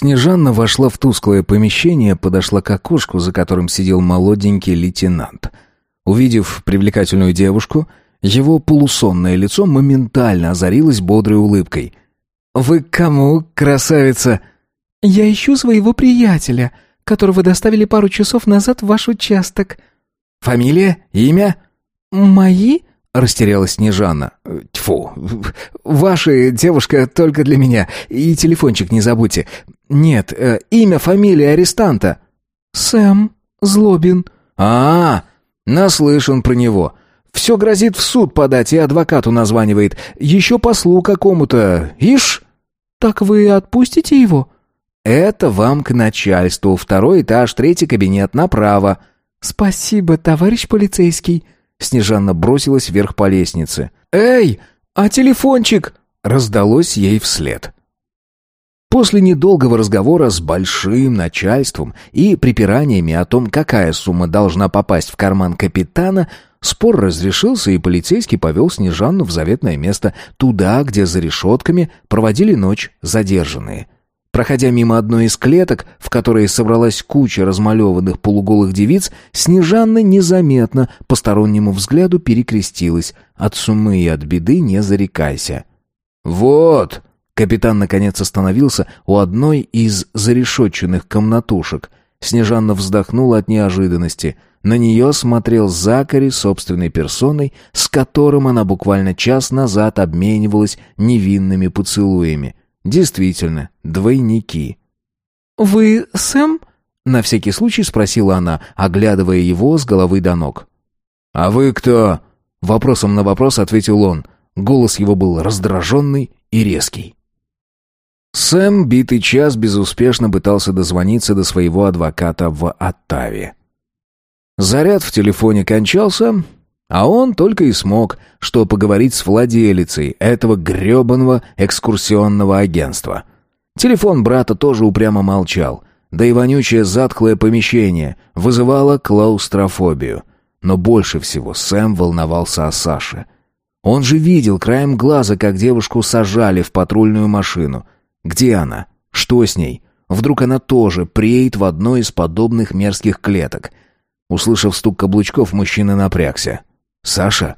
Снежанна вошла в тусклое помещение, подошла к окошку, за которым сидел молоденький лейтенант. Увидев привлекательную девушку, его полусонное лицо моментально озарилось бодрой улыбкой. «Вы к кому, красавица?» «Я ищу своего приятеля, которого доставили пару часов назад в ваш участок». «Фамилия? Имя?» «Мои?» — растерялась Снежана. «Тьфу! Ваша девушка только для меня. И телефончик не забудьте. Нет, э, имя, фамилия арестанта». «Сэм Злобин». «А, -а наслышан про него. Все грозит в суд подать и адвокату названивает. Еще послу какому-то. Ишь!» «Так вы отпустите его?» «Это вам к начальству. Второй этаж, третий кабинет, направо». «Спасибо, товарищ полицейский». Снежанна бросилась вверх по лестнице. «Эй, а телефончик?» раздалось ей вслед. После недолгого разговора с большим начальством и припираниями о том, какая сумма должна попасть в карман капитана, спор разрешился, и полицейский повел Снежанну в заветное место, туда, где за решетками проводили ночь задержанные – Проходя мимо одной из клеток, в которой собралась куча размалеванных полуголых девиц, Снежанна незаметно, постороннему взгляду, перекрестилась. «От сумы и от беды не зарекайся». «Вот!» Капитан наконец остановился у одной из зарешетченных комнатушек. Снежанна вздохнула от неожиданности. На нее смотрел Закари собственной персоной, с которым она буквально час назад обменивалась невинными поцелуями. Действительно, двойники. «Вы Сэм?» — на всякий случай спросила она, оглядывая его с головы до ног. «А вы кто?» — вопросом на вопрос ответил он. Голос его был раздраженный и резкий. Сэм битый час безуспешно пытался дозвониться до своего адвоката в Оттаве. Заряд в телефоне кончался, а он только и смог, что поговорить с владелицей этого грёбаного экскурсионного агентства. Телефон брата тоже упрямо молчал, да и вонючее затхлое помещение вызывало клаустрофобию. Но больше всего Сэм волновался о Саше. Он же видел краем глаза, как девушку сажали в патрульную машину. Где она? Что с ней? Вдруг она тоже преет в одной из подобных мерзких клеток? Услышав стук каблучков, мужчина напрягся. Саша?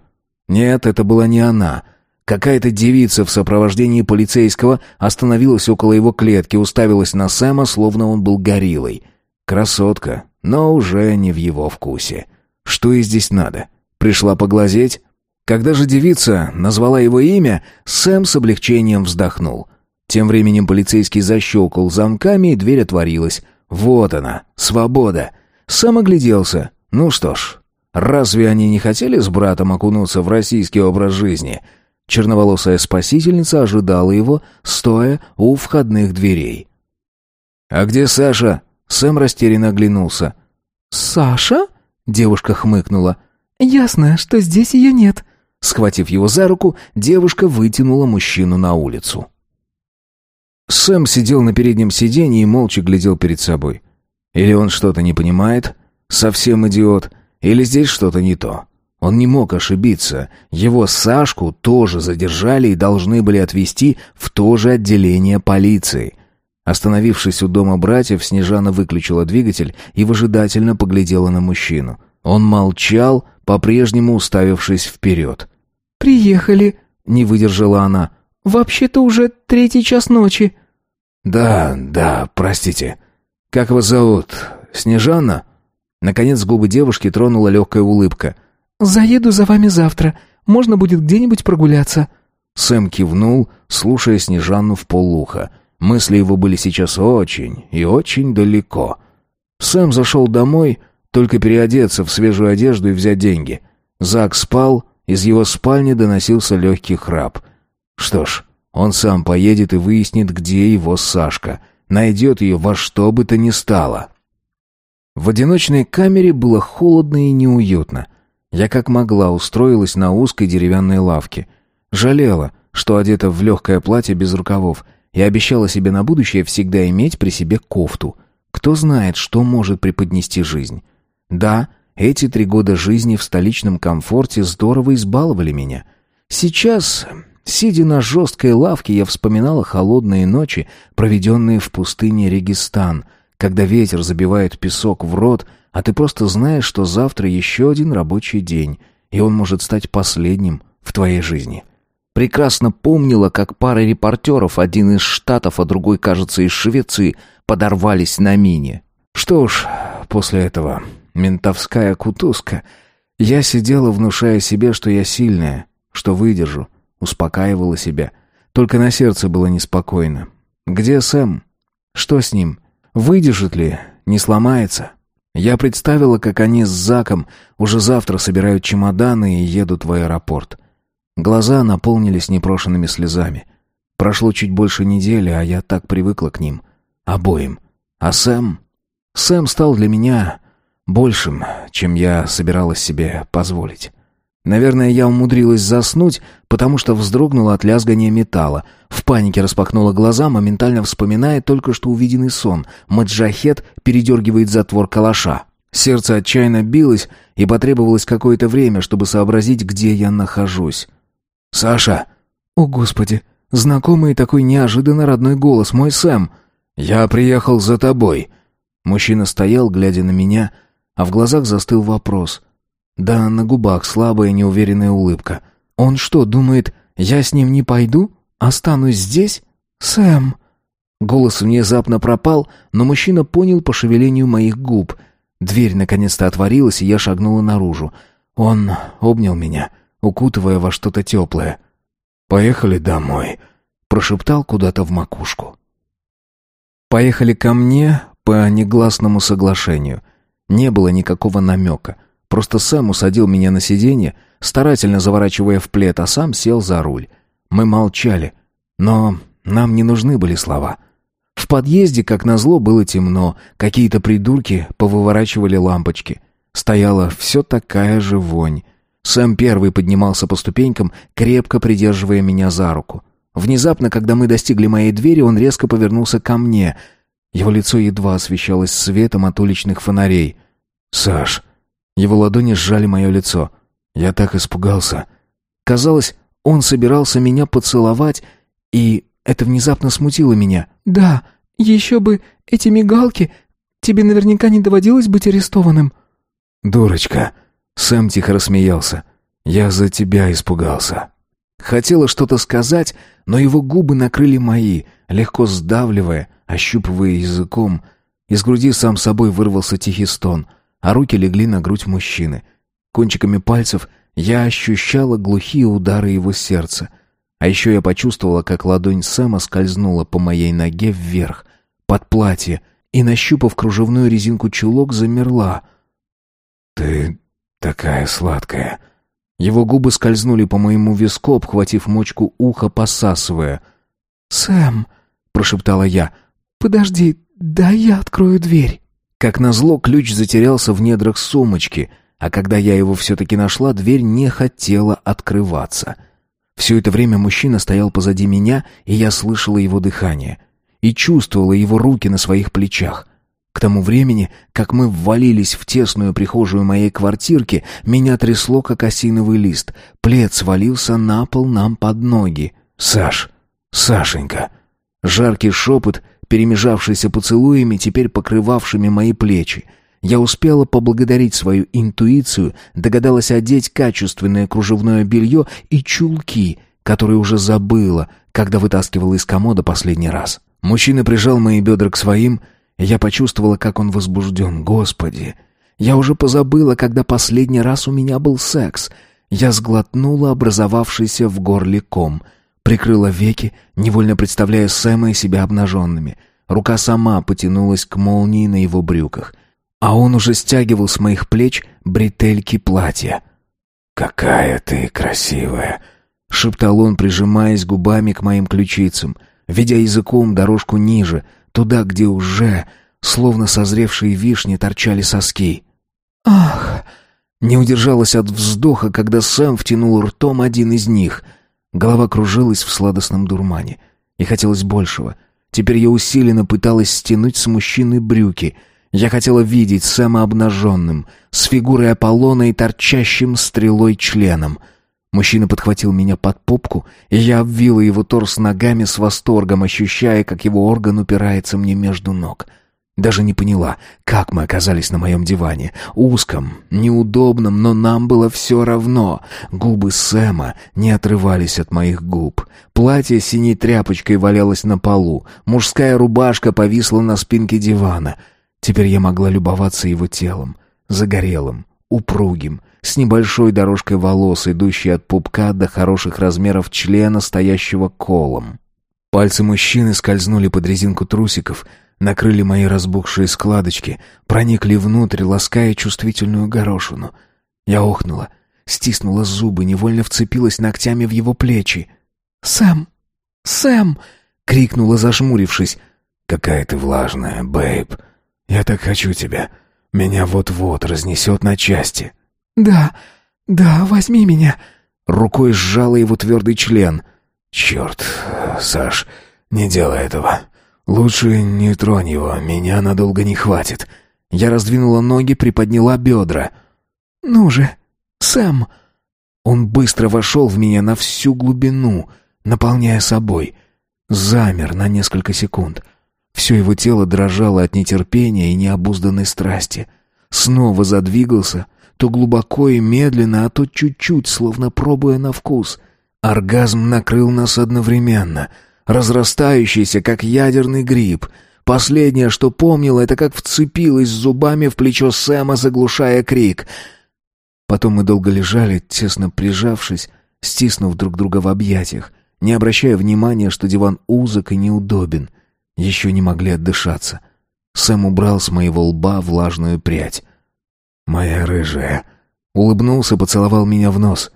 Нет, это была не она. Какая-то девица в сопровождении полицейского остановилась около его клетки, уставилась на Сэма, словно он был гориллой. Красотка, но уже не в его вкусе. Что ей здесь надо? Пришла поглазеть? Когда же девица назвала его имя, Сэм с облегчением вздохнул. Тем временем полицейский защелкал замками, и дверь отворилась. Вот она, свобода. Сэм огляделся. Ну что ж, Разве они не хотели с братом окунуться в российский образ жизни? Черноволосая спасительница ожидала его, стоя у входных дверей. «А где Саша?» Сэм растерянно оглянулся. «Саша?» — девушка хмыкнула. «Ясно, что здесь ее нет». Схватив его за руку, девушка вытянула мужчину на улицу. Сэм сидел на переднем сиденье и молча глядел перед собой. Или он что-то не понимает? Совсем идиот. Или здесь что-то не то? Он не мог ошибиться. Его Сашку тоже задержали и должны были отвезти в то же отделение полиции. Остановившись у дома братьев, Снежана выключила двигатель и выжидательно поглядела на мужчину. Он молчал, по-прежнему уставившись вперед. «Приехали», — не выдержала она. «Вообще-то уже третий час ночи». «Да, да, простите. Как вас зовут? Снежана?» Наконец губы девушки тронула легкая улыбка. «Заеду за вами завтра. Можно будет где-нибудь прогуляться». Сэм кивнул, слушая Снежанну в полуха. Мысли его были сейчас очень и очень далеко. Сэм зашел домой, только переодеться в свежую одежду и взять деньги. Зак спал, из его спальни доносился легкий храп. Что ж, он сам поедет и выяснит, где его Сашка. Найдет ее во что бы то ни стало. В одиночной камере было холодно и неуютно. Я как могла устроилась на узкой деревянной лавке. Жалела, что одета в легкое платье без рукавов, и обещала себе на будущее всегда иметь при себе кофту. Кто знает, что может преподнести жизнь. Да, эти три года жизни в столичном комфорте здорово избаловали меня. Сейчас Сидя на жесткой лавке, я вспоминала холодные ночи, проведенные в пустыне Регистан, когда ветер забивает песок в рот, а ты просто знаешь, что завтра еще один рабочий день, и он может стать последним в твоей жизни. Прекрасно помнила, как пара репортеров, один из Штатов, а другой, кажется, из Швеции, подорвались на мине. Что ж, после этого ментовская кутузка. Я сидела, внушая себе, что я сильная, что выдержу, успокаивала себя. Только на сердце было неспокойно. Где Сэм? Что с ним? Выдержит ли? Не сломается? Я представила, как они с Заком уже завтра собирают чемоданы и едут в аэропорт. Глаза наполнились непрошенными слезами. Прошло чуть больше недели, а я так привыкла к ним. Обоим. А Сэм... Сэм стал для меня большим, чем я собиралась себе позволить. Наверное, я умудрилась заснуть, потому что вздрогнула от лязгания металла. В панике распахнула глаза, моментально вспоминая только что увиденный сон. Маджахет передергивает затвор калаша. Сердце отчаянно билось, и потребовалось какое-то время, чтобы сообразить, где я нахожусь. «Саша!» «О, Господи! Знакомый такой неожиданно родной голос, мой Сэм!» «Я приехал за тобой!» Мужчина стоял, глядя на меня, а в глазах застыл вопрос. Да, на губах слабая неуверенная улыбка. Он что, думает, я с ним не пойду? Останусь здесь? Сэм. Голос внезапно пропал, но мужчина понял по шевелению моих губ. Дверь наконец-то отворилась, и я шагнула наружу. Он обнял меня, укутывая во что-то теплое. «Поехали домой», — прошептал куда-то в макушку. «Поехали ко мне по негласному соглашению. Не было никакого намека. Просто сам усадил меня на сиденье, старательно заворачивая в плед, а сам сел за руль. Мы молчали, но нам не нужны были слова. В подъезде, как назло, было темно, какие-то придурки повыворачивали лампочки. Стояла все такая же вонь. Сэм первый поднимался по ступенькам, крепко придерживая меня за руку. Внезапно, когда мы достигли моей двери, он резко повернулся ко мне. Его лицо едва освещалось светом от уличных фонарей. «Саш...» Его ладони сжали мое лицо. Я так испугался. Казалось, он собирался меня поцеловать, и это внезапно смутило меня. «Да, еще бы эти мигалки. Тебе наверняка не доводилось быть арестованным». «Дурочка!» Сэм тихо рассмеялся. «Я за тебя испугался». Хотела что-то сказать, но его губы накрыли мои, легко сдавливая, ощупывая языком. Из груди сам собой вырвался тихий стон — а руки легли на грудь мужчины. Кончиками пальцев я ощущала глухие удары его сердца. А еще я почувствовала, как ладонь Сэма скользнула по моей ноге вверх, под платье, и, нащупав кружевную резинку чулок, замерла. «Ты такая сладкая!» Его губы скользнули по моему виску, обхватив мочку уха, посасывая. «Сэм!» — прошептала я. «Подожди, дай я открою дверь». Как назло, ключ затерялся в недрах сумочки, а когда я его все-таки нашла, дверь не хотела открываться. Все это время мужчина стоял позади меня, и я слышала его дыхание. И чувствовала его руки на своих плечах. К тому времени, как мы ввалились в тесную прихожую моей квартирки, меня трясло, как осиновый лист. Плед свалился на пол нам под ноги. «Саш! Сашенька!» Жаркий шепот перемежавшийся поцелуями, теперь покрывавшими мои плечи. Я успела поблагодарить свою интуицию, догадалась одеть качественное кружевное белье и чулки, которые уже забыла, когда вытаскивала из комода последний раз. Мужчина прижал мои бедра к своим, и я почувствовала, как он возбужден. Господи! Я уже позабыла, когда последний раз у меня был секс. Я сглотнула образовавшийся в горле ком — Прикрыла веки, невольно представляя Сэма и себя обнаженными. Рука сама потянулась к молнии на его брюках. А он уже стягивал с моих плеч бретельки платья. «Какая ты красивая!» — шептал он, прижимаясь губами к моим ключицам, ведя языком дорожку ниже, туда, где уже, словно созревшие вишни, торчали соски. «Ах!» Не удержалась от вздоха, когда Сэм втянул ртом один из них — Голова кружилась в сладостном дурмане. И хотелось большего. Теперь я усиленно пыталась стянуть с мужчины брюки. Я хотела видеть Сэма обнаженным, с фигурой Аполлона и торчащим стрелой членом. Мужчина подхватил меня под попку, и я обвила его торс ногами с восторгом, ощущая, как его орган упирается мне между ног. Даже не поняла, как мы оказались на моем диване. Узком, неудобном, но нам было все равно. Губы Сэма не отрывались от моих губ. Платье синей тряпочкой валялось на полу. Мужская рубашка повисла на спинке дивана. Теперь я могла любоваться его телом. Загорелым, упругим, с небольшой дорожкой волос, идущей от пупка до хороших размеров члена, стоящего колом. Пальцы мужчины скользнули под резинку трусиков, накрыли мои разбухшие складочки, проникли внутрь, лаская чувствительную горошину. Я охнула, стиснула зубы, невольно вцепилась ногтями в его плечи. «Сэм! Сэм!» — крикнула, зажмурившись. «Какая ты влажная, бэйб! Я так хочу тебя! Меня вот-вот разнесет на части!» «Да, да, возьми меня!» Рукой сжала его твердый член. «Черт, Саш, не делай этого. Лучше не тронь его, меня надолго не хватит». Я раздвинула ноги, приподняла бедра. «Ну же, Сэм!» Он быстро вошел в меня на всю глубину, наполняя собой. Замер на несколько секунд. Все его тело дрожало от нетерпения и необузданной страсти. Снова задвигался, то глубоко и медленно, а то чуть-чуть, словно пробуя на вкус. Оргазм накрыл нас одновременно, разрастающийся, как ядерный гриб. Последнее, что помнила, это как вцепилась зубами в плечо Сэма, заглушая крик. Потом мы долго лежали, тесно прижавшись, стиснув друг друга в объятиях, не обращая внимания, что диван узок и неудобен. Еще не могли отдышаться. Сэм убрал с моего лба влажную прядь. «Моя рыжая!» Улыбнулся, поцеловал меня в нос.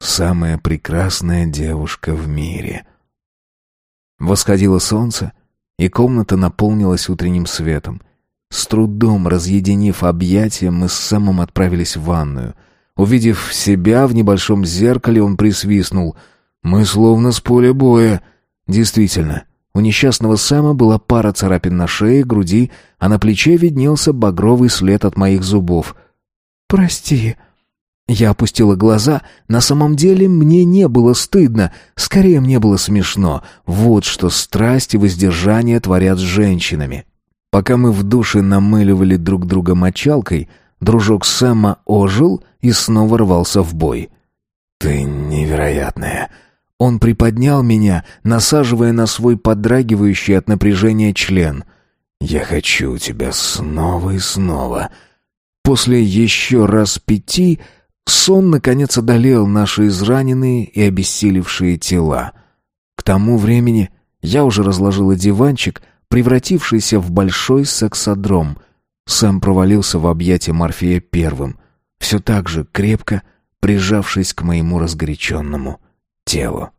«Самая прекрасная девушка в мире!» Восходило солнце, и комната наполнилась утренним светом. С трудом разъединив объятия, мы с Сэмом отправились в ванную. Увидев себя в небольшом зеркале, он присвистнул. «Мы словно с поля боя». Действительно, у несчастного Сэма была пара царапин на шее, груди, а на плече виднелся багровый след от моих зубов — «Прости». Я опустила глаза. На самом деле мне не было стыдно, скорее мне было смешно. Вот что страсть и воздержание творят с женщинами. Пока мы в душе намыливали друг друга мочалкой, дружок Сэма ожил и снова рвался в бой. «Ты невероятная!» Он приподнял меня, насаживая на свой подрагивающий от напряжения член. «Я хочу тебя снова и снова!» После еще раз пяти сон, наконец, одолел наши израненные и обессилевшие тела. К тому времени я уже разложила диванчик, превратившийся в большой сексодром. Сэм провалился в объятия Морфея первым, все так же крепко прижавшись к моему разгоряченному телу.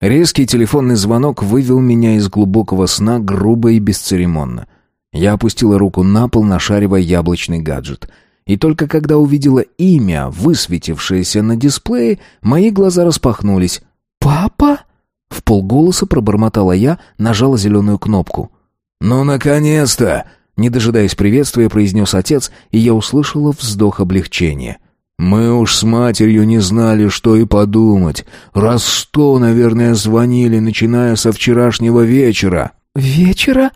Резкий телефонный звонок вывел меня из глубокого сна грубо и бесцеремонно — я опустила руку на пол, нашаривая яблочный гаджет. И только когда увидела имя, высветившееся на дисплее, мои глаза распахнулись. «Папа?» В полголоса пробормотала я, нажала зеленую кнопку. «Ну, наконец-то!» Не дожидаясь приветствия, произнес отец, и я услышала вздох облегчения. «Мы уж с матерью не знали, что и подумать. Раз сто, наверное, звонили, начиная со вчерашнего вечера». «Вечера?»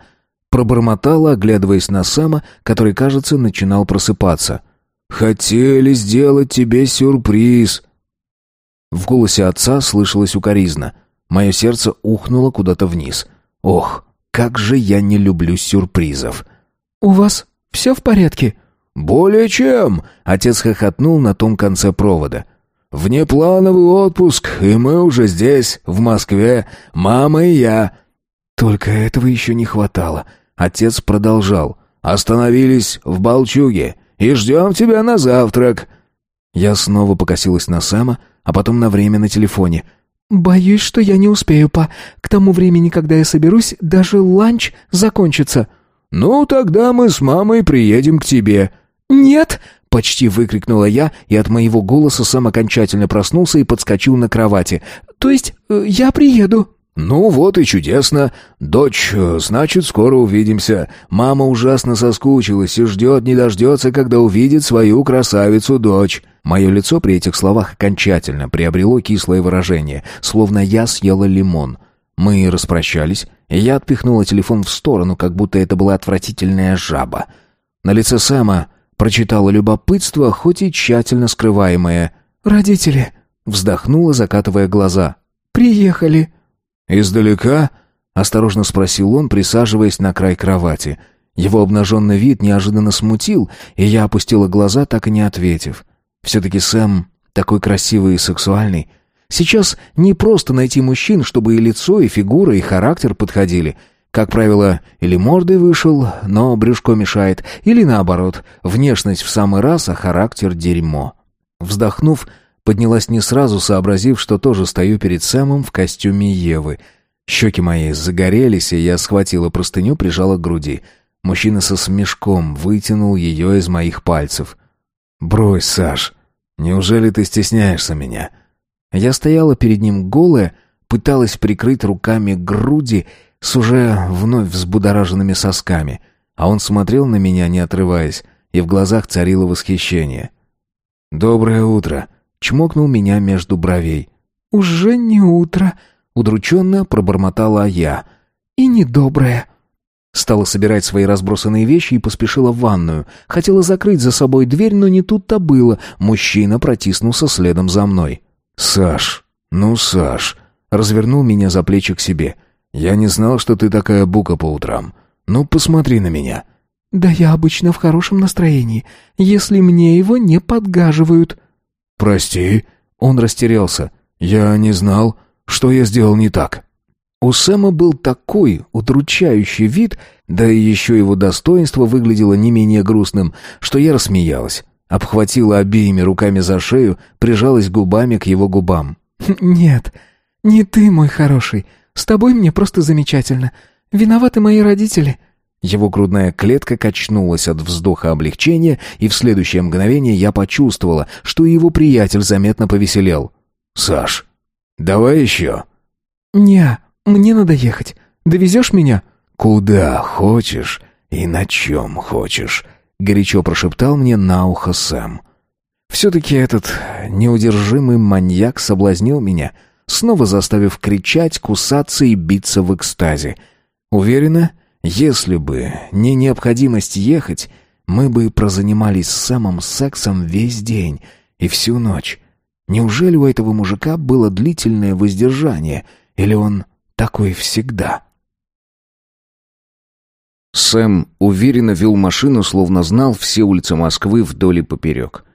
Пробормотала, оглядываясь на Сэма, который, кажется, начинал просыпаться. «Хотели сделать тебе сюрприз!» В голосе отца слышалось укоризна. Мое сердце ухнуло куда-то вниз. «Ох, как же я не люблю сюрпризов!» «У вас все в порядке?» «Более чем!» — отец хохотнул на том конце провода. «Внеплановый отпуск, и мы уже здесь, в Москве, мама и я». Только этого еще не хватало — Отец продолжал. «Остановились в Балчуге и ждем тебя на завтрак». Я снова покосилась на Сэма, а потом на время на телефоне. «Боюсь, что я не успею, па. К тому времени, когда я соберусь, даже ланч закончится». «Ну, тогда мы с мамой приедем к тебе». «Нет!» — почти выкрикнула я, и от моего голоса сам окончательно проснулся и подскочил на кровати. «То есть э, я приеду?» «Ну вот и чудесно. Дочь, э, значит, скоро увидимся. Мама ужасно соскучилась и ждет, не дождется, когда увидит свою красавицу-дочь». Мое лицо при этих словах окончательно приобрело кислое выражение, словно я съела лимон. Мы распрощались, я отпихнула телефон в сторону, как будто это была отвратительная жаба. На лице Сэма прочитала любопытство, хоть и тщательно скрываемое. «Родители!» — вздохнула, закатывая глаза. «Приехали!» «Издалека?» — осторожно спросил он, присаживаясь на край кровати. Его обнаженный вид неожиданно смутил, и я опустила глаза, так и не ответив. Все-таки Сэм такой красивый и сексуальный. Сейчас не просто найти мужчин, чтобы и лицо, и фигура, и характер подходили. Как правило, или мордой вышел, но брюшко мешает, или наоборот, внешность в самый раз, а характер — дерьмо. Вздохнув, поднялась не сразу, сообразив, что тоже стою перед Сэмом в костюме Евы. Щеки мои загорелись, и я схватила простыню, прижала к груди. Мужчина со смешком вытянул ее из моих пальцев. «Брось, Саш, неужели ты стесняешься меня?» Я стояла перед ним голая, пыталась прикрыть руками груди с уже вновь взбудораженными сосками, а он смотрел на меня, не отрываясь, и в глазах царило восхищение. «Доброе утро!» — чмокнул меня между бровей. «Уже не утро!» — удрученно пробормотала я. «И недоброе!» Стала собирать свои разбросанные вещи и поспешила в ванную. Хотела закрыть за собой дверь, но не тут-то было. Мужчина протиснулся следом за мной. «Саш, ну, Саш...» Развернул меня за плечи к себе. «Я не знал, что ты такая бука по утрам. Ну, посмотри на меня». «Да я обычно в хорошем настроении, если мне его не подгаживают». «Прости». Он растерялся. «Я не знал, что я сделал не так». У Сэма был такой удручающий вид, да и еще его достоинство выглядело не менее грустным, что я рассмеялась. Обхватила обеими руками за шею, прижалась губами к его губам. «Нет, не ты, мой хороший. С тобой мне просто замечательно. Виноваты мои родители». Его грудная клетка качнулась от вздоха облегчения, и в следующее мгновение я почувствовала, что его приятель заметно повеселел. «Саш, давай еще?» «Не, мне надо ехать. Довезешь меня?» «Куда хочешь и на чем хочешь», — горячо прошептал мне на ухо Сэм. Все-таки этот неудержимый маньяк соблазнил меня, снова заставив кричать, кусаться и биться в экстазе. Уверена, если бы не необходимость ехать, мы бы прозанимались с Сэмом сексом весь день и всю ночь. Неужели у этого мужика было длительное воздержание, или он такой всегда. Сэм уверенно вел машину, словно знал все улицы Москвы вдоль и поперек.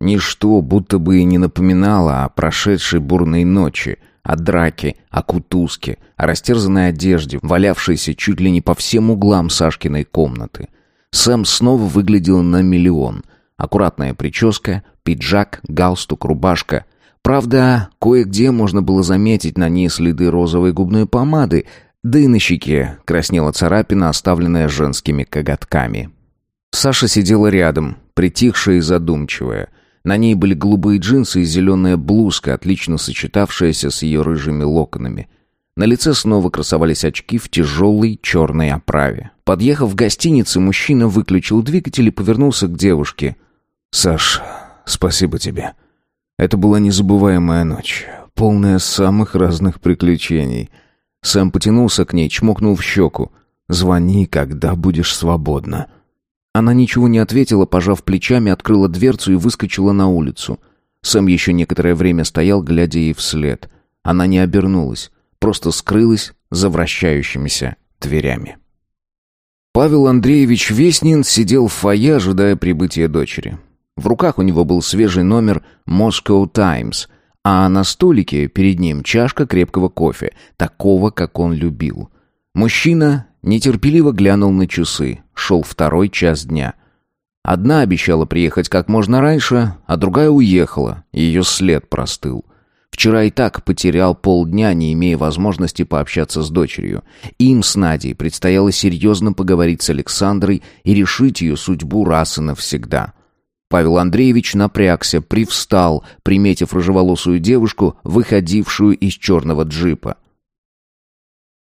Ничто будто бы и не напоминало о прошедшей бурной ночи, о драке, о кутузке, о растерзанной одежде, валявшейся чуть ли не по всем углам Сашкиной комнаты. Сэм снова выглядел на миллион. Аккуратная прическа, пиджак, галстук, рубашка — Правда, кое-где можно было заметить на ней следы розовой губной помады, да и на щеке краснела царапина, оставленная женскими коготками. Саша сидела рядом, притихшая и задумчивая. На ней были голубые джинсы и зеленая блузка, отлично сочетавшаяся с ее рыжими локонами. На лице снова красовались очки в тяжелой черной оправе. Подъехав в гостинице, мужчина выключил двигатель и повернулся к девушке. «Саш, спасибо тебе. Это была незабываемая ночь, полная самых разных приключений. Сэм потянулся к ней, чмокнул в щеку. «Звони, когда будешь свободна». Она ничего не ответила, пожав плечами, открыла дверцу и выскочила на улицу. Сэм еще некоторое время стоял, глядя ей вслед. Она не обернулась, просто скрылась за вращающимися дверями. Павел Андреевич Веснин сидел в фойе, ожидая прибытия дочери. В руках у него был свежий номер Moscow Times, а на столике перед ним чашка крепкого кофе, такого, как он любил. Мужчина нетерпеливо глянул на часы. Шел второй час дня. Одна обещала приехать как можно раньше, а другая уехала, ее след простыл. Вчера и так потерял полдня, не имея возможности пообщаться с дочерью. Им с Надей предстояло серьезно поговорить с Александрой и решить ее судьбу раз и навсегда. Павел Андреевич напрягся, привстал, приметив рыжеволосую девушку, выходившую из черного джипа.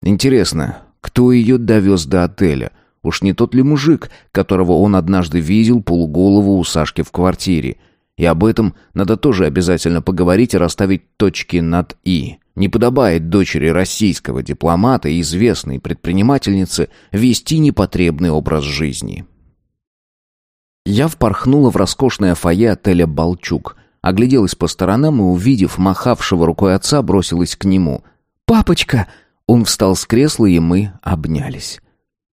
Интересно, кто ее довез до отеля? Уж не тот ли мужик, которого он однажды видел полуголову у Сашки в квартире? И об этом надо тоже обязательно поговорить и расставить точки над «и». Не подобает дочери российского дипломата и известной предпринимательницы вести непотребный образ жизни. Я впорхнула в роскошное фойе отеля «Балчук», огляделась по сторонам и, увидев махавшего рукой отца, бросилась к нему. «Папочка!» Он встал с кресла, и мы обнялись.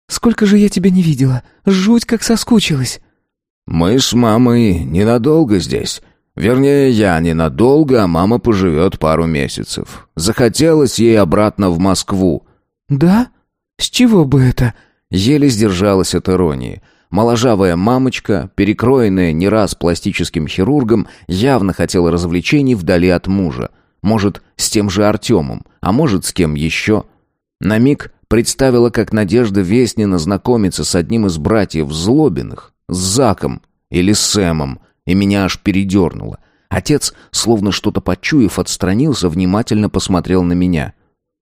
«Сколько же я тебя не видела! Жуть, как соскучилась!» «Мы с мамой ненадолго здесь. Вернее, я ненадолго, а мама поживет пару месяцев. Захотелось ей обратно в Москву». «Да? С чего бы это?» Еле сдержалась от иронии. Моложавая мамочка, перекроенная не раз пластическим хирургом, явно хотела развлечений вдали от мужа. Может, с тем же Артемом, а может, с кем еще. На миг представила, как Надежда Веснина знакомится с одним из братьев Злобиных, с Заком или Сэмом, и меня аж передернуло. Отец, словно что-то почуяв, отстранился, внимательно посмотрел на меня.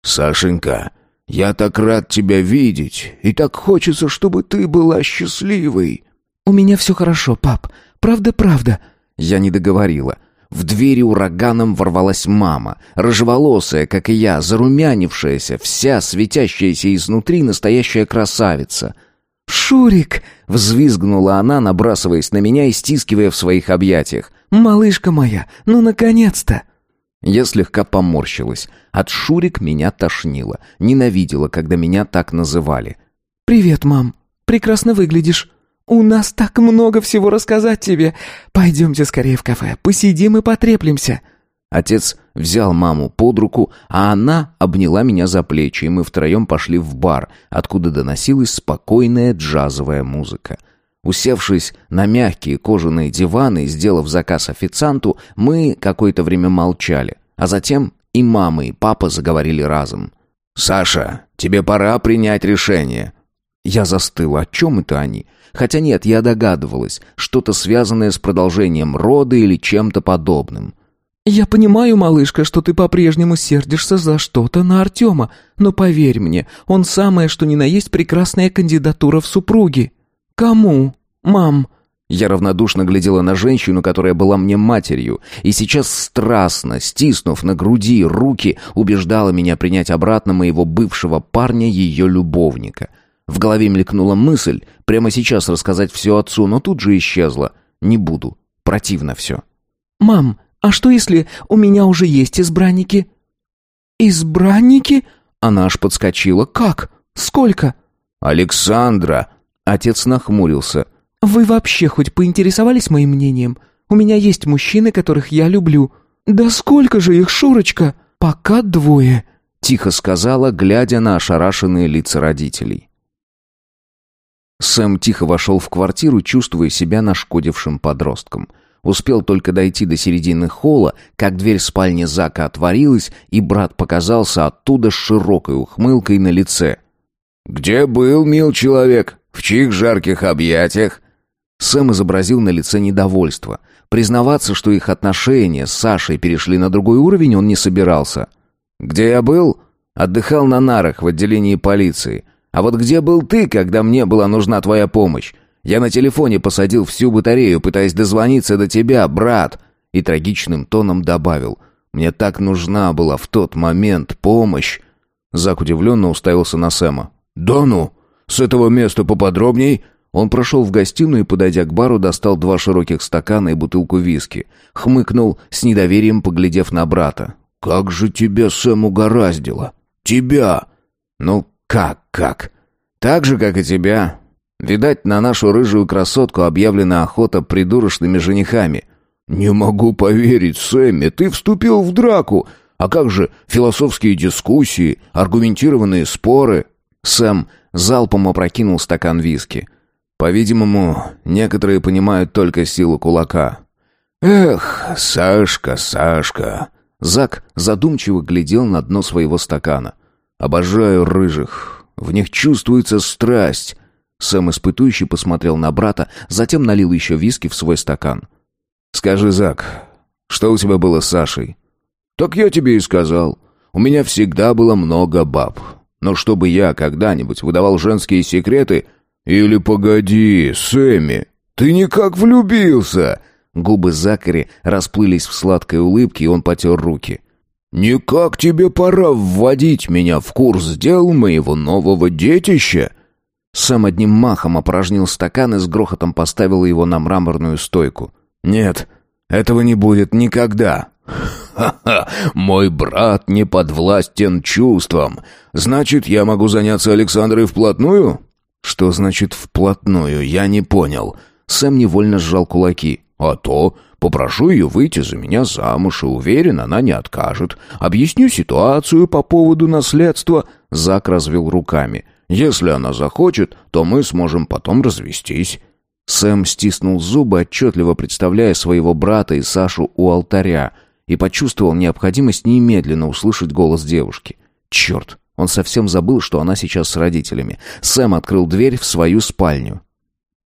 «Сашенька, я так рад тебя видеть, и так хочется, чтобы ты была счастливой». «У меня все хорошо, пап. Правда-правда». Я не договорила. В двери ураганом ворвалась мама, рыжеволосая, как и я, зарумянившаяся, вся светящаяся изнутри настоящая красавица — «Шурик!» — взвизгнула она, набрасываясь на меня и стискивая в своих объятиях. «Малышка моя, ну наконец-то!» Я слегка поморщилась. От Шурик меня тошнило. Ненавидела, когда меня так называли. «Привет, мам. Прекрасно выглядишь. У нас так много всего рассказать тебе. Пойдемте скорее в кафе, посидим и потреплемся». Отец взял маму под руку, а она обняла меня за плечи, и мы втроем пошли в бар, откуда доносилась спокойная джазовая музыка. Усевшись на мягкие кожаные диваны и сделав заказ официанту, мы какое-то время молчали, а затем и мама, и папа заговорили разом. «Саша, тебе пора принять решение». Я застыла. О чем это они? Хотя нет, я догадывалась. Что-то связанное с продолжением рода или чем-то подобным. «Я понимаю, малышка, что ты по-прежнему сердишься за что-то на Артема, но поверь мне, он самое что ни на есть прекрасная кандидатура в супруги». «Кому, мам?» Я равнодушно глядела на женщину, которая была мне матерью, и сейчас страстно, стиснув на груди руки, убеждала меня принять обратно моего бывшего парня, ее любовника. В голове мелькнула мысль прямо сейчас рассказать все отцу, но тут же исчезла. Не буду. Противно все. «Мам, а что если у меня уже есть избранники?» «Избранники?» Она аж подскочила. «Как? Сколько?» «Александра!» Отец нахмурился. «Вы вообще хоть поинтересовались моим мнением? У меня есть мужчины, которых я люблю. Да сколько же их, Шурочка? Пока двое», — тихо сказала, глядя на ошарашенные лица родителей. Сэм тихо вошел в квартиру, чувствуя себя нашкодившим подростком. Успел только дойти до середины холла, как дверь спальни Зака отворилась, и брат показался оттуда с широкой ухмылкой на лице. «Где был, мил человек? В чьих жарких объятиях?» Сэм изобразил на лице недовольство. Признаваться, что их отношения с Сашей перешли на другой уровень, он не собирался. «Где я был?» «Отдыхал на нарах в отделении полиции. А вот где был ты, когда мне была нужна твоя помощь? Я на телефоне посадил всю батарею, пытаясь дозвониться до тебя, брат!» И трагичным тоном добавил. «Мне так нужна была в тот момент помощь!» Зак удивленно уставился на Сэма. «Да ну! С этого места поподробней!» Он прошел в гостиную и, подойдя к бару, достал два широких стакана и бутылку виски. Хмыкнул, с недоверием поглядев на брата. «Как же тебя, Сэм, угораздило! Тебя!» «Ну, как, как? Так же, как и тебя. Видать, на нашу рыжую красотку объявлена охота придурочными женихами. «Не могу поверить, Сэмми, ты вступил в драку. А как же философские дискуссии, аргументированные споры?» Сэм залпом опрокинул стакан виски. По-видимому, некоторые понимают только силу кулака. «Эх, Сашка, Сашка!» Зак задумчиво глядел на дно своего стакана. «Обожаю рыжих. В них чувствуется страсть. Сэм испытующий посмотрел на брата, затем налил еще виски в свой стакан. «Скажи, Зак, что у тебя было с Сашей?» «Так я тебе и сказал. У меня всегда было много баб. Но чтобы я когда-нибудь выдавал женские секреты... Или погоди, Сэмми, ты никак влюбился!» Губы Закари расплылись в сладкой улыбке, и он потер руки. «Никак тебе пора вводить меня в курс дел моего нового детища?» Сэм одним махом опорожнил стакан и с грохотом поставил его на мраморную стойку. «Нет, этого не будет никогда!» «Ха-ха! Мой брат не подвластен чувствам. Значит, я могу заняться Александрой вплотную?» «Что значит «вплотную»? Я не понял». Сэм невольно сжал кулаки. «А то попрошу ее выйти за меня замуж, и уверен, она не откажет. Объясню ситуацию по поводу наследства». Зак развел руками. «Если она захочет, то мы сможем потом развестись». Сэм стиснул зубы, отчетливо представляя своего брата и Сашу у алтаря, и почувствовал необходимость немедленно услышать голос девушки. «Черт, он совсем забыл, что она сейчас с родителями. Сэм открыл дверь в свою спальню.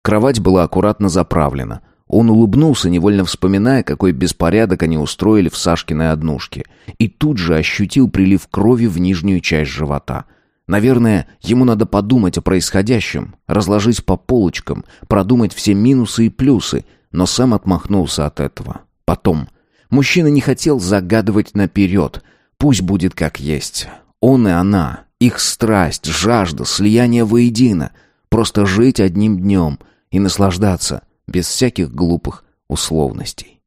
Кровать была аккуратно заправлена. Он улыбнулся, невольно вспоминая, какой беспорядок они устроили в Сашкиной однушке. И тут же ощутил прилив крови в нижнюю часть живота. Наверное, ему надо подумать о происходящем, разложить по полочкам, продумать все минусы и плюсы, но Сэм отмахнулся от этого. Потом. Мужчина не хотел загадывать наперед. Пусть будет как есть. Он и она, их страсть, жажда, слияние воедино. Просто жить одним днем и наслаждаться, без всяких глупых условностей.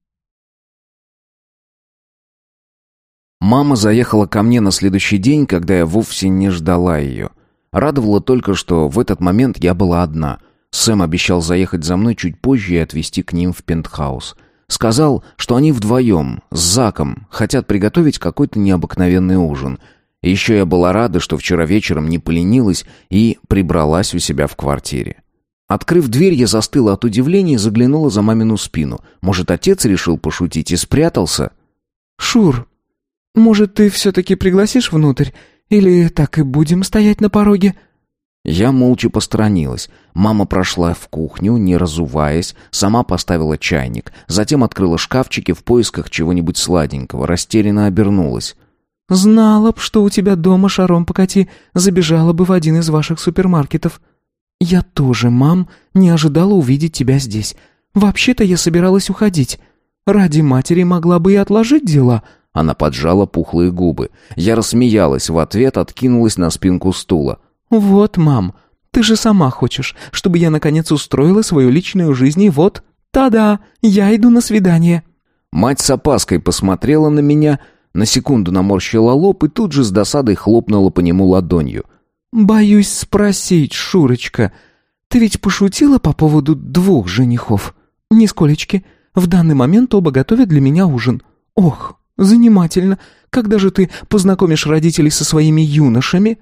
Мама заехала ко мне на следующий день, когда я вовсе не ждала ее. Радовало только, что в этот момент я была одна. Сэм обещал заехать за мной чуть позже и отвезти к ним в пентхаус. Сказал, что они вдвоем, с Заком, хотят приготовить какой-то необыкновенный ужин — еще я была рада, что вчера вечером не поленилась и прибралась у себя в квартире. Открыв дверь, я застыла от удивления и заглянула за мамину спину. Может, отец решил пошутить и спрятался? «Шур, может, ты все-таки пригласишь внутрь? Или так и будем стоять на пороге?» Я молча посторонилась. Мама прошла в кухню, не разуваясь, сама поставила чайник, затем открыла шкафчики в поисках чего-нибудь сладенького, растерянно обернулась. Знала б, что у тебя дома шаром покати, забежала бы в один из ваших супермаркетов. Я тоже, мам, не ожидала увидеть тебя здесь. Вообще-то я собиралась уходить. Ради матери могла бы и отложить дела». Она поджала пухлые губы. Я рассмеялась в ответ, откинулась на спинку стула. «Вот, мам, ты же сама хочешь, чтобы я наконец устроила свою личную жизнь, и вот, та-да, я иду на свидание». Мать с опаской посмотрела на меня, — на секунду наморщила лоб и тут же с досадой хлопнула по нему ладонью. «Боюсь спросить, Шурочка, ты ведь пошутила по поводу двух женихов?» «Нисколечки. В данный момент оба готовят для меня ужин. Ох, занимательно. Когда же ты познакомишь родителей со своими юношами?»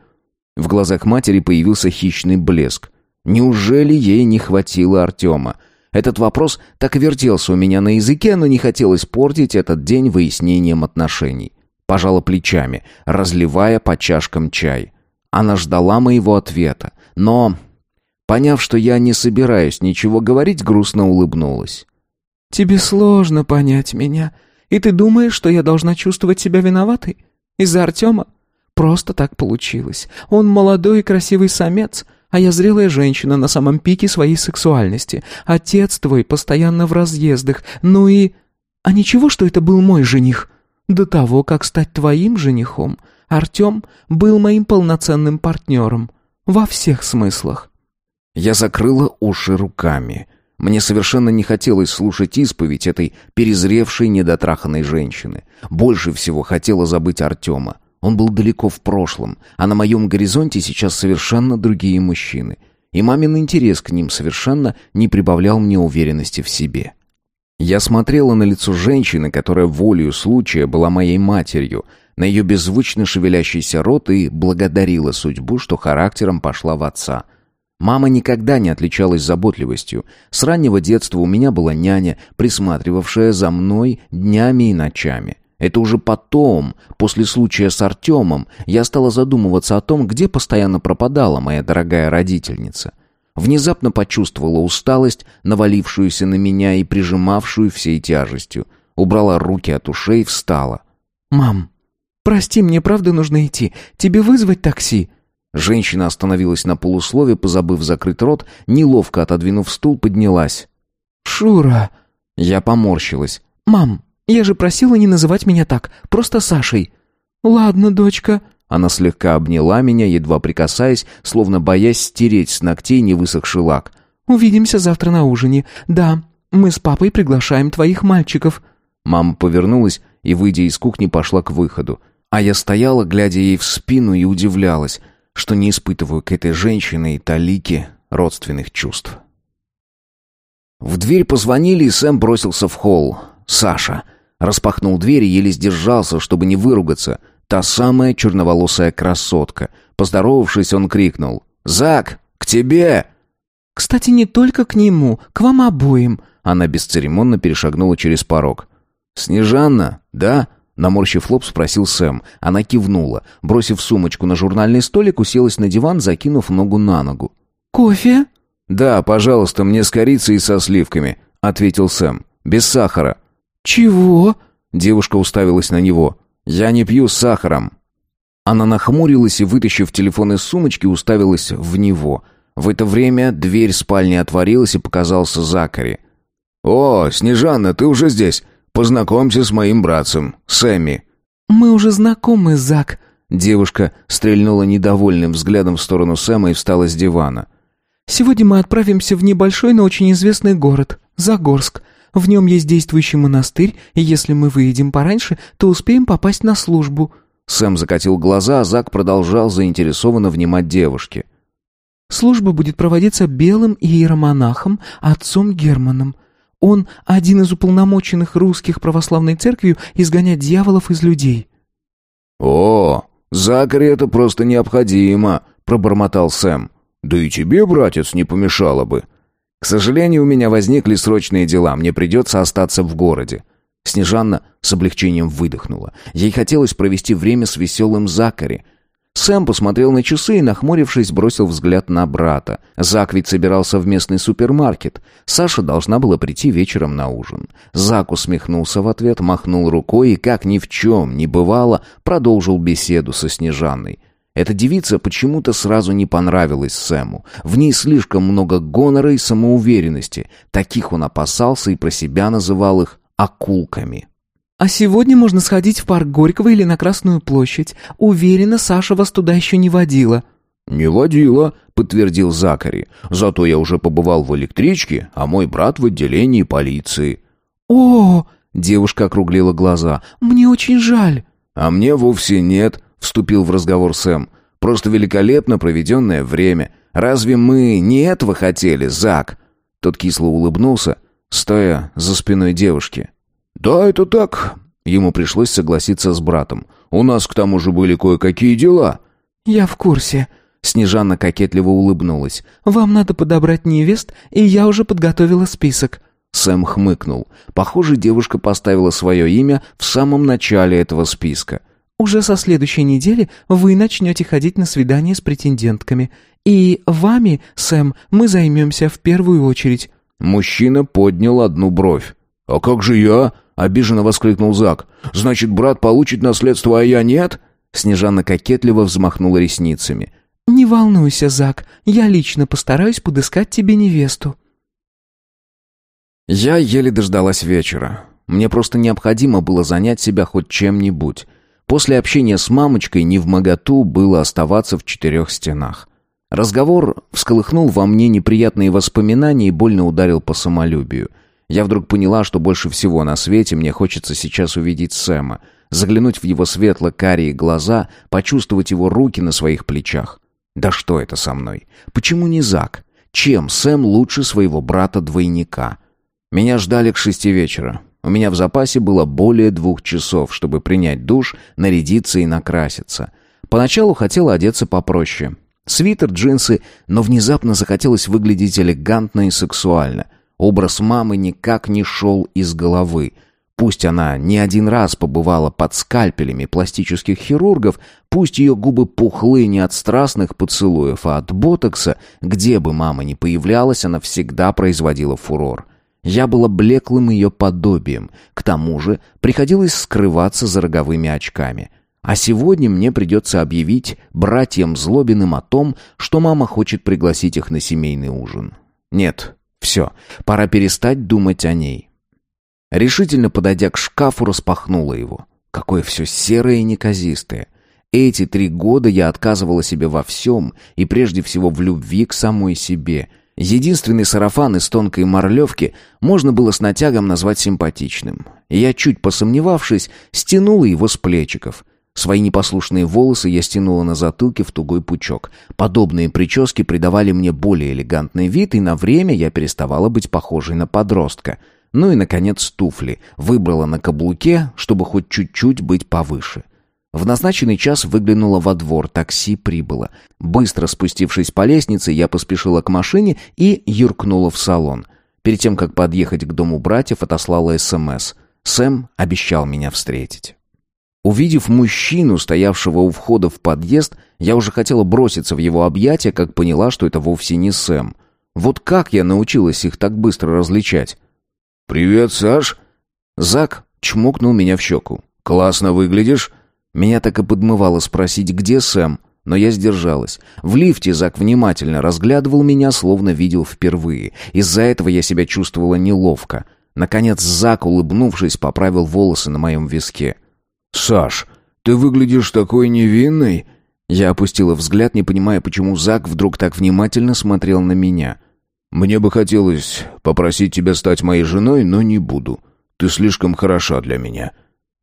В глазах матери появился хищный блеск. Неужели ей не хватило Артема? Этот вопрос так вертелся у меня на языке, но не хотелось портить этот день выяснением отношений. Пожала плечами, разливая по чашкам чай. Она ждала моего ответа, но, поняв, что я не собираюсь ничего говорить, грустно улыбнулась. «Тебе сложно понять меня, и ты думаешь, что я должна чувствовать себя виноватой? Из-за Артема? Просто так получилось. Он молодой и красивый самец, а я зрелая женщина на самом пике своей сексуальности. Отец твой постоянно в разъездах. Ну и... А ничего, что это был мой жених? До того, как стать твоим женихом, Артем был моим полноценным партнером. Во всех смыслах. Я закрыла уши руками. Мне совершенно не хотелось слушать исповедь этой перезревшей, недотраханной женщины. Больше всего хотела забыть Артема. Он был далеко в прошлом, а на моем горизонте сейчас совершенно другие мужчины. И мамин интерес к ним совершенно не прибавлял мне уверенности в себе. Я смотрела на лицо женщины, которая волею случая была моей матерью, на ее беззвучно шевелящийся рот и благодарила судьбу, что характером пошла в отца. Мама никогда не отличалась заботливостью. С раннего детства у меня была няня, присматривавшая за мной днями и ночами. Это уже потом, после случая с Артемом, я стала задумываться о том, где постоянно пропадала моя дорогая родительница. Внезапно почувствовала усталость, навалившуюся на меня и прижимавшую всей тяжестью. Убрала руки от ушей, встала. «Мам, прости, мне правда нужно идти. Тебе вызвать такси?» Женщина остановилась на полуслове, позабыв закрыть рот, неловко отодвинув стул, поднялась. «Шура!» Я поморщилась. «Мам, я же просила не называть меня так, просто Сашей». «Ладно, дочка». Она слегка обняла меня, едва прикасаясь, словно боясь стереть с ногтей невысохший лак. «Увидимся завтра на ужине. Да, мы с папой приглашаем твоих мальчиков». Мама повернулась и, выйдя из кухни, пошла к выходу. А я стояла, глядя ей в спину, и удивлялась, что не испытываю к этой женщине и талике родственных чувств. В дверь позвонили, и Сэм бросился в холл. Саша. Распахнул дверь и еле сдержался, чтобы не выругаться. Та самая черноволосая красотка. Поздоровавшись, он крикнул. «Зак, к тебе!» «Кстати, не только к нему, к вам обоим!» Она бесцеремонно перешагнула через порог. «Снежанна, да?» Наморщив лоб, спросил Сэм. Она кивнула. Бросив сумочку на журнальный столик, уселась на диван, закинув ногу на ногу. «Кофе?» «Да, пожалуйста, мне с корицей и со сливками», — ответил Сэм. «Без сахара». «Чего?» Девушка уставилась на него. «Я не пью с сахаром». Она нахмурилась и, вытащив телефон из сумочки, уставилась в него. В это время дверь спальни отворилась и показался Закари. «О, Снежанна, ты уже здесь. Познакомься с моим братцем, Сэмми». «Мы уже знакомы, Зак». Девушка стрельнула недовольным взглядом в сторону Сэма и встала с дивана. «Сегодня мы отправимся в небольшой, но очень известный город, Загорск. В нем есть действующий монастырь, и если мы выедем пораньше, то успеем попасть на службу». Сэм закатил глаза, а Зак продолжал заинтересованно внимать девушке. «Служба будет проводиться белым иеромонахом, отцом Германом. Он один из уполномоченных русских православной церковью изгонять дьяволов из людей». «О, Закари это просто необходимо», — пробормотал Сэм. «Да и тебе, братец, не помешало бы». «К сожалению, у меня возникли срочные дела, мне придется остаться в городе». Снежанна с облегчением выдохнула. Ей хотелось провести время с веселым Закари, Сэм посмотрел на часы и, нахмурившись, бросил взгляд на брата. Зак ведь собирался в местный супермаркет. Саша должна была прийти вечером на ужин. Зак усмехнулся в ответ, махнул рукой и, как ни в чем не бывало, продолжил беседу со Снежанной. Эта девица почему-то сразу не понравилась Сэму. В ней слишком много гонора и самоуверенности. Таких он опасался и про себя называл их «акулками». «А сегодня можно сходить в парк Горького или на Красную площадь. Уверена, Саша вас туда еще не водила». «Не водила», — подтвердил Закари. «Зато я уже побывал в электричке, а мой брат в отделении полиции». «О!» — девушка округлила глаза. «Мне очень жаль». «А мне вовсе нет», — вступил в разговор Сэм. «Просто великолепно проведенное время. Разве мы не этого хотели, Зак?» Тот кисло улыбнулся, стоя за спиной девушки. «Да, это так». Ему пришлось согласиться с братом. «У нас к тому же были кое-какие дела». «Я в курсе». Снежана кокетливо улыбнулась. «Вам надо подобрать невест, и я уже подготовила список». Сэм хмыкнул. Похоже, девушка поставила свое имя в самом начале этого списка. «Уже со следующей недели вы начнете ходить на свидания с претендентками. И вами, Сэм, мы займемся в первую очередь». Мужчина поднял одну бровь. «А как же я?» — обиженно воскликнул Зак. «Значит, брат получит наследство, а я нет?» Снежана кокетливо взмахнула ресницами. «Не волнуйся, Зак, я лично постараюсь подыскать тебе невесту». Я еле дождалась вечера. Мне просто необходимо было занять себя хоть чем-нибудь. После общения с мамочкой не в моготу было оставаться в четырех стенах. Разговор всколыхнул во мне неприятные воспоминания и больно ударил по самолюбию — я вдруг поняла, что больше всего на свете мне хочется сейчас увидеть Сэма, заглянуть в его светло-карие глаза, почувствовать его руки на своих плечах. Да что это со мной? Почему не Зак? Чем Сэм лучше своего брата-двойника? Меня ждали к шести вечера. У меня в запасе было более двух часов, чтобы принять душ, нарядиться и накраситься. Поначалу хотела одеться попроще. Свитер, джинсы, но внезапно захотелось выглядеть элегантно и сексуально. Образ мамы никак не шел из головы. Пусть она не один раз побывала под скальпелями пластических хирургов, пусть ее губы пухлы не от страстных поцелуев, а от ботокса, где бы мама ни появлялась, она всегда производила фурор. Я была блеклым ее подобием. К тому же приходилось скрываться за роговыми очками. А сегодня мне придется объявить братьям Злобиным о том, что мама хочет пригласить их на семейный ужин. Нет, все, пора перестать думать о ней. Решительно подойдя к шкафу, распахнула его. Какое все серое и неказистое. Эти три года я отказывала себе во всем, и прежде всего в любви к самой себе. Единственный сарафан из тонкой морлевки можно было с натягом назвать симпатичным. Я, чуть посомневавшись, стянула его с плечиков. Свои непослушные волосы я стянула на затылке в тугой пучок. Подобные прически придавали мне более элегантный вид, и на время я переставала быть похожей на подростка. Ну и, наконец, туфли. Выбрала на каблуке, чтобы хоть чуть-чуть быть повыше. В назначенный час выглянула во двор, такси прибыло. Быстро спустившись по лестнице, я поспешила к машине и юркнула в салон. Перед тем, как подъехать к дому братьев, отослала СМС. Сэм обещал меня встретить. Увидев мужчину, стоявшего у входа в подъезд, я уже хотела броситься в его объятия, как поняла, что это вовсе не Сэм. Вот как я научилась их так быстро различать? «Привет, Саш!» Зак чмокнул меня в щеку. «Классно выглядишь!» Меня так и подмывало спросить, где Сэм, но я сдержалась. В лифте Зак внимательно разглядывал меня, словно видел впервые. Из-за этого я себя чувствовала неловко. Наконец Зак, улыбнувшись, поправил волосы на моем виске. «Саш, ты выглядишь такой невинной!» Я опустила взгляд, не понимая, почему Зак вдруг так внимательно смотрел на меня. «Мне бы хотелось попросить тебя стать моей женой, но не буду. Ты слишком хороша для меня».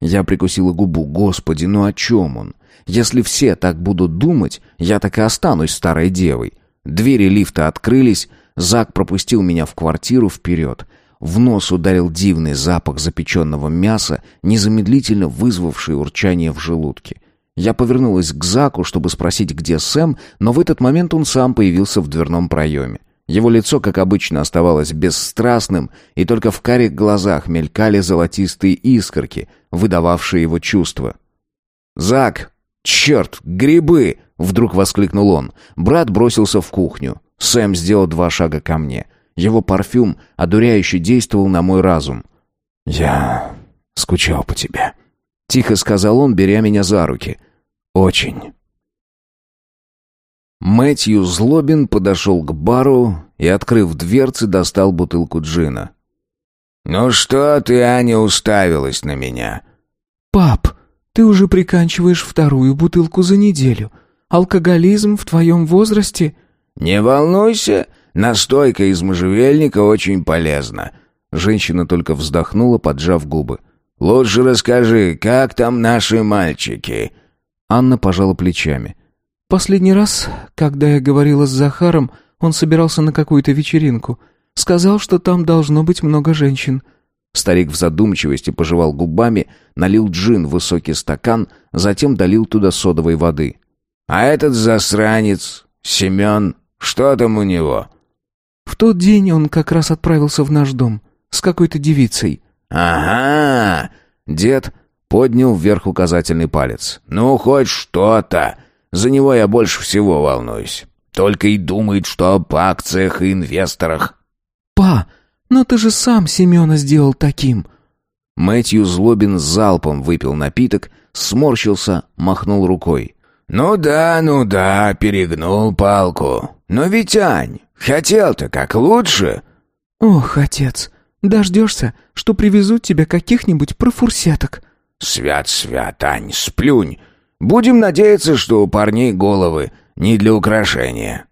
Я прикусила губу. «Господи, ну о чем он? Если все так будут думать, я так и останусь старой девой». Двери лифта открылись, Зак пропустил меня в квартиру вперед. В нос ударил дивный запах запеченного мяса, незамедлительно вызвавший урчание в желудке. Я повернулась к Заку, чтобы спросить, где Сэм, но в этот момент он сам появился в дверном проеме. Его лицо, как обычно, оставалось бесстрастным, и только в карих глазах мелькали золотистые искорки, выдававшие его чувства. «Зак! Черт! Грибы!» — вдруг воскликнул он. Брат бросился в кухню. Сэм сделал два шага ко мне. Его парфюм одуряюще действовал на мой разум. «Я скучал по тебе», — тихо сказал он, беря меня за руки. «Очень». Мэтью Злобин подошел к бару и, открыв дверцы, достал бутылку джина. «Ну что ты, Аня, уставилась на меня?» «Пап, ты уже приканчиваешь вторую бутылку за неделю. Алкоголизм в твоем возрасте...» «Не волнуйся, Настойка из можжевельника очень полезна». Женщина только вздохнула, поджав губы. «Лучше расскажи, как там наши мальчики?» Анна пожала плечами. «Последний раз, когда я говорила с Захаром, он собирался на какую-то вечеринку. Сказал, что там должно быть много женщин». Старик в задумчивости пожевал губами, налил джин в высокий стакан, затем долил туда содовой воды. «А этот засранец, Семен, что там у него?» В тот день он как раз отправился в наш дом с какой-то девицей. Ага. Дед поднял вверх указательный палец. Ну хоть что-то. За него я больше всего волнуюсь. Только и думает, что об акциях и инвесторах. Па, но ты же сам Семена сделал таким. Мэтью Злобин залпом выпил напиток, сморщился, махнул рукой. «Ну да, ну да, перегнул палку. Но ведь, Ань, Хотел-то как лучше. Ох, отец, дождешься, что привезут тебе каких-нибудь профурсеток. Свят-свят, Ань, сплюнь. Будем надеяться, что у парней головы не для украшения.